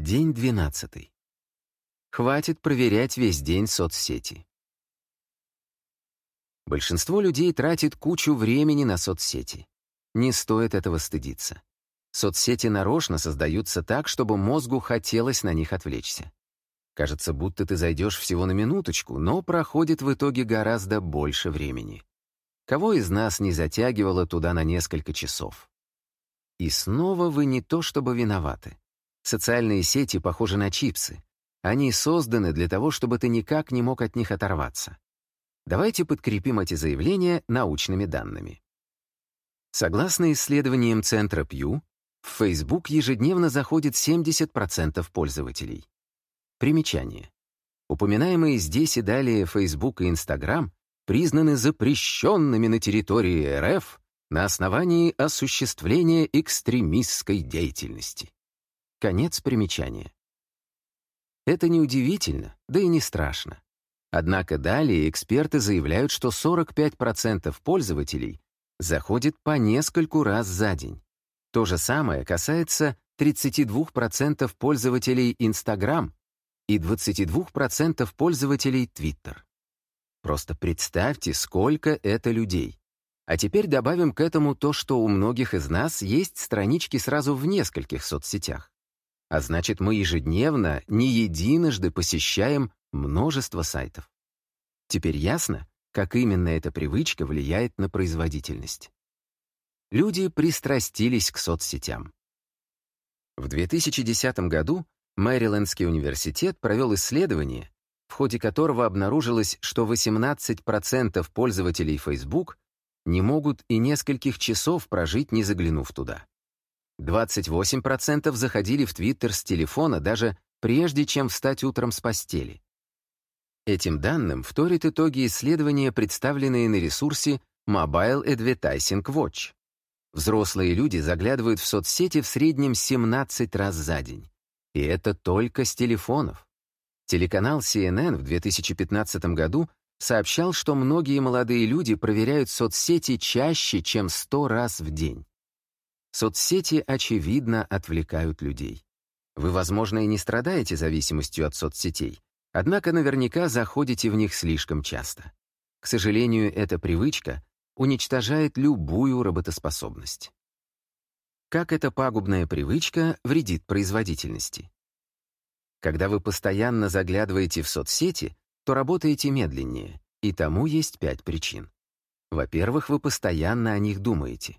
День 12. Хватит проверять весь день соцсети. Большинство людей тратит кучу времени на соцсети. Не стоит этого стыдиться. Соцсети нарочно создаются так, чтобы мозгу хотелось на них отвлечься. Кажется, будто ты зайдешь всего на минуточку, но проходит в итоге гораздо больше времени. Кого из нас не затягивало туда на несколько часов? И снова вы не то чтобы виноваты. Социальные сети похожи на чипсы. Они созданы для того, чтобы ты никак не мог от них оторваться. Давайте подкрепим эти заявления научными данными. Согласно исследованиям Центра Пью, в Facebook ежедневно заходит 70% пользователей. Примечание. Упоминаемые здесь и далее Facebook и Instagram признаны запрещенными на территории РФ на основании осуществления экстремистской деятельности. Конец примечания. Это неудивительно, да и не страшно. Однако далее эксперты заявляют, что 45% пользователей заходит по нескольку раз за день. То же самое касается 32% пользователей Instagram и 22% пользователей Twitter. Просто представьте, сколько это людей. А теперь добавим к этому то, что у многих из нас есть странички сразу в нескольких соцсетях. А значит, мы ежедневно, не единожды посещаем множество сайтов. Теперь ясно, как именно эта привычка влияет на производительность. Люди пристрастились к соцсетям. В 2010 году Мэрилендский университет провел исследование, в ходе которого обнаружилось, что 18% пользователей Facebook не могут и нескольких часов прожить, не заглянув туда. 28% заходили в Твиттер с телефона даже прежде, чем встать утром с постели. Этим данным вторят итоги исследования, представленные на ресурсе Mobile Advertising Watch. Взрослые люди заглядывают в соцсети в среднем 17 раз за день. И это только с телефонов. Телеканал CNN в 2015 году сообщал, что многие молодые люди проверяют соцсети чаще, чем 100 раз в день. Соцсети, очевидно, отвлекают людей. Вы, возможно, и не страдаете зависимостью от соцсетей, однако наверняка заходите в них слишком часто. К сожалению, эта привычка уничтожает любую работоспособность. Как эта пагубная привычка вредит производительности? Когда вы постоянно заглядываете в соцсети, то работаете медленнее, и тому есть пять причин. Во-первых, вы постоянно о них думаете.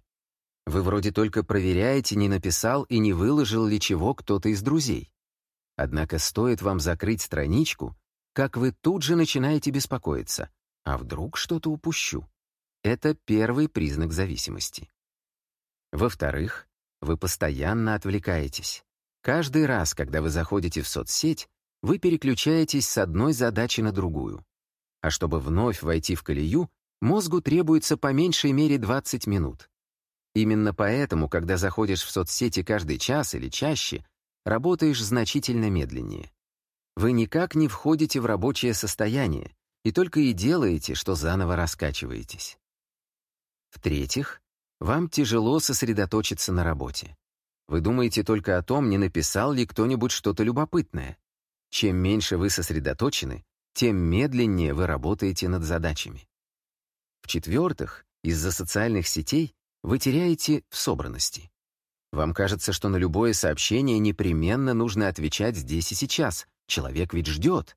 Вы вроде только проверяете, не написал и не выложил ли чего кто-то из друзей. Однако стоит вам закрыть страничку, как вы тут же начинаете беспокоиться. А вдруг что-то упущу? Это первый признак зависимости. Во-вторых, вы постоянно отвлекаетесь. Каждый раз, когда вы заходите в соцсеть, вы переключаетесь с одной задачи на другую. А чтобы вновь войти в колею, мозгу требуется по меньшей мере 20 минут. Именно поэтому, когда заходишь в соцсети каждый час или чаще, работаешь значительно медленнее. Вы никак не входите в рабочее состояние и только и делаете, что заново раскачиваетесь. В-третьих, вам тяжело сосредоточиться на работе. Вы думаете только о том, не написал ли кто-нибудь что-то любопытное. Чем меньше вы сосредоточены, тем медленнее вы работаете над задачами. В-четвертых, из-за социальных сетей вы теряете в собранности. Вам кажется, что на любое сообщение непременно нужно отвечать здесь и сейчас. Человек ведь ждет.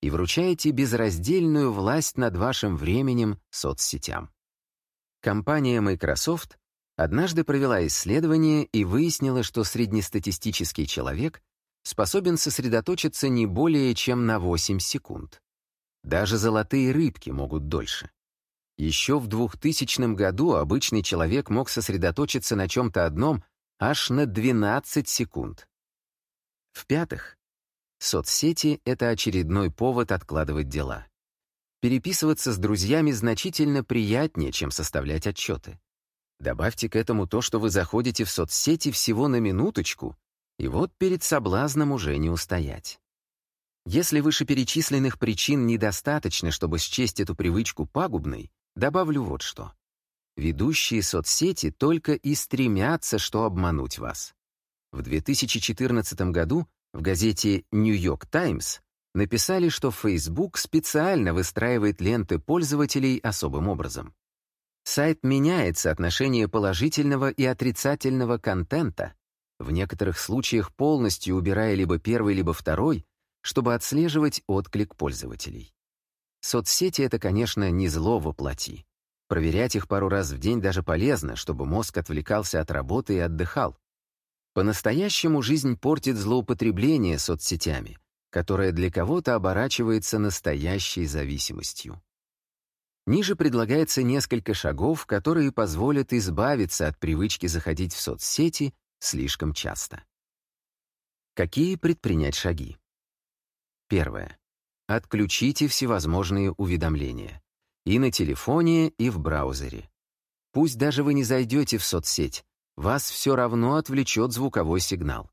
И вручаете безраздельную власть над вашим временем соцсетям. Компания Microsoft однажды провела исследование и выяснила, что среднестатистический человек способен сосредоточиться не более чем на 8 секунд. Даже золотые рыбки могут дольше. Еще в 2000 году обычный человек мог сосредоточиться на чем-то одном аж на 12 секунд. В-пятых, соцсети — это очередной повод откладывать дела. Переписываться с друзьями значительно приятнее, чем составлять отчеты. Добавьте к этому то, что вы заходите в соцсети всего на минуточку, и вот перед соблазном уже не устоять. Если вышеперечисленных причин недостаточно, чтобы счесть эту привычку пагубной, Добавлю вот что. Ведущие соцсети только и стремятся, что обмануть вас. В 2014 году В газете «Нью-Йорк Таймс» написали, что Facebook специально выстраивает ленты пользователей особым образом. Сайт меняет соотношение положительного и отрицательного контента, в некоторых случаях полностью убирая либо первый, либо второй, чтобы отслеживать отклик пользователей. Соцсети — это, конечно, не зло воплоти. Проверять их пару раз в день даже полезно, чтобы мозг отвлекался от работы и отдыхал. По-настоящему жизнь портит злоупотребление соцсетями, которое для кого-то оборачивается настоящей зависимостью. Ниже предлагается несколько шагов, которые позволят избавиться от привычки заходить в соцсети слишком часто. Какие предпринять шаги? Первое. Отключите всевозможные уведомления. И на телефоне, и в браузере. Пусть даже вы не зайдете в соцсеть, вас все равно отвлечет звуковой сигнал.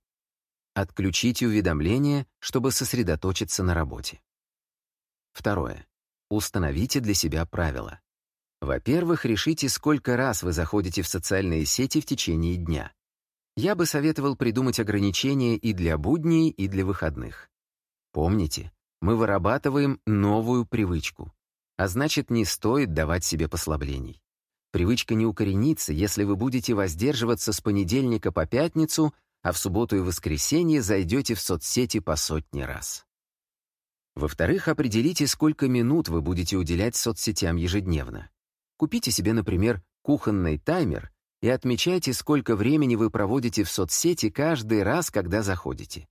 Отключите уведомления, чтобы сосредоточиться на работе. Второе. Установите для себя правила. Во-первых, решите, сколько раз вы заходите в социальные сети в течение дня. Я бы советовал придумать ограничения и для будней, и для выходных. Помните, мы вырабатываем новую привычку, а значит, не стоит давать себе послаблений. Привычка не укоренится, если вы будете воздерживаться с понедельника по пятницу, а в субботу и воскресенье зайдете в соцсети по сотни раз. Во-вторых, определите, сколько минут вы будете уделять соцсетям ежедневно. Купите себе, например, кухонный таймер и отмечайте, сколько времени вы проводите в соцсети каждый раз, когда заходите.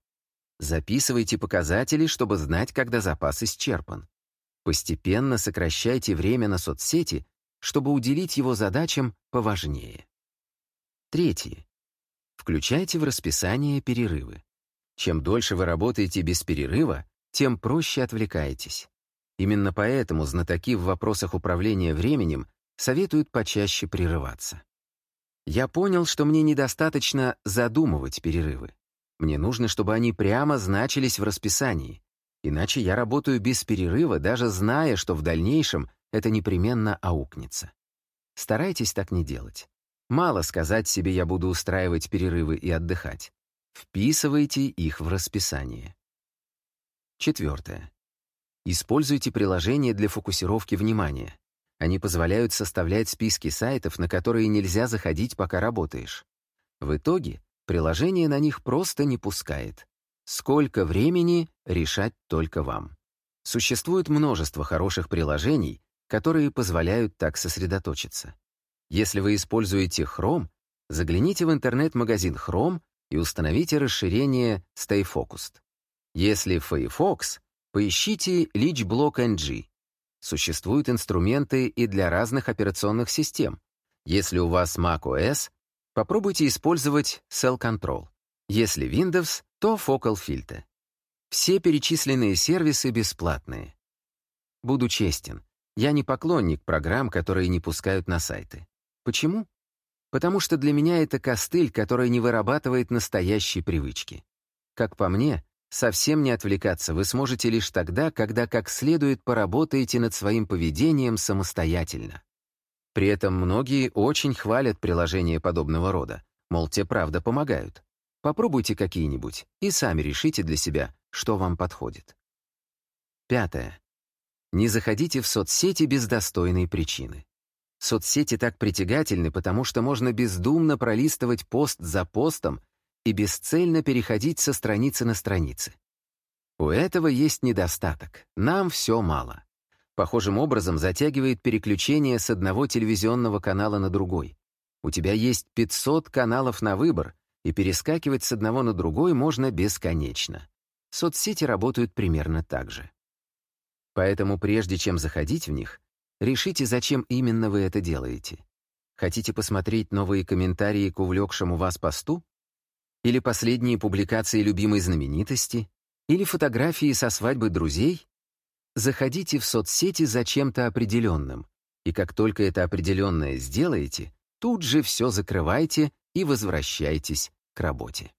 Записывайте показатели, чтобы знать, когда запас исчерпан. Постепенно сокращайте время на соцсети, чтобы уделить его задачам поважнее. Третье. Включайте в расписание перерывы. Чем дольше вы работаете без перерыва, тем проще отвлекаетесь. Именно поэтому знатоки в вопросах управления временем советуют почаще прерываться. Я понял, что мне недостаточно задумывать перерывы. Мне нужно, чтобы они прямо значились в расписании. Иначе я работаю без перерыва, даже зная, что в дальнейшем это непременно аукнется. Старайтесь так не делать. Мало сказать себе «я буду устраивать перерывы и отдыхать». Вписывайте их в расписание. Четвертое. Используйте приложения для фокусировки внимания. Они позволяют составлять списки сайтов, на которые нельзя заходить, пока работаешь. В итоге приложение на них просто не пускает. Сколько времени — решать только вам. Существует множество хороших приложений, которые позволяют так сосредоточиться. Если вы используете Chrome, загляните в интернет-магазин Chrome и установите расширение Stay Focused. Если Firefox, поищите LeechBlock NG. Существуют инструменты и для разных операционных систем. Если у вас macOS, попробуйте использовать Cell Control. Если Windows, то Focal Filter. Все перечисленные сервисы бесплатные. Буду честен, я не поклонник программ, которые не пускают на сайты. Почему? Потому что для меня это костыль, который не вырабатывает настоящие привычки. Как по мне, Совсем не отвлекаться вы сможете лишь тогда, когда как следует поработаете над своим поведением самостоятельно. При этом многие очень хвалят приложения подобного рода, мол, те правда помогают. Попробуйте какие-нибудь и сами решите для себя, что вам подходит. Пятое. Не заходите в соцсети без достойной причины. Соцсети так притягательны, потому что можно бездумно пролистывать пост за постом и бесцельно переходить со страницы на страницы. У этого есть недостаток. Нам все мало. Похожим образом затягивает переключение с одного телевизионного канала на другой. У тебя есть 500 каналов на выбор, и перескакивать с одного на другой можно бесконечно. Соцсети работают примерно так же. Поэтому прежде чем заходить в них, решите, зачем именно вы это делаете. Хотите посмотреть новые комментарии к увлекшему вас посту? Или последние публикации любимой знаменитости? Или фотографии со свадьбы друзей? Заходите в соцсети за чем-то определенным, и как только это определенное сделаете, тут же все закрывайте и возвращайтесь к работе.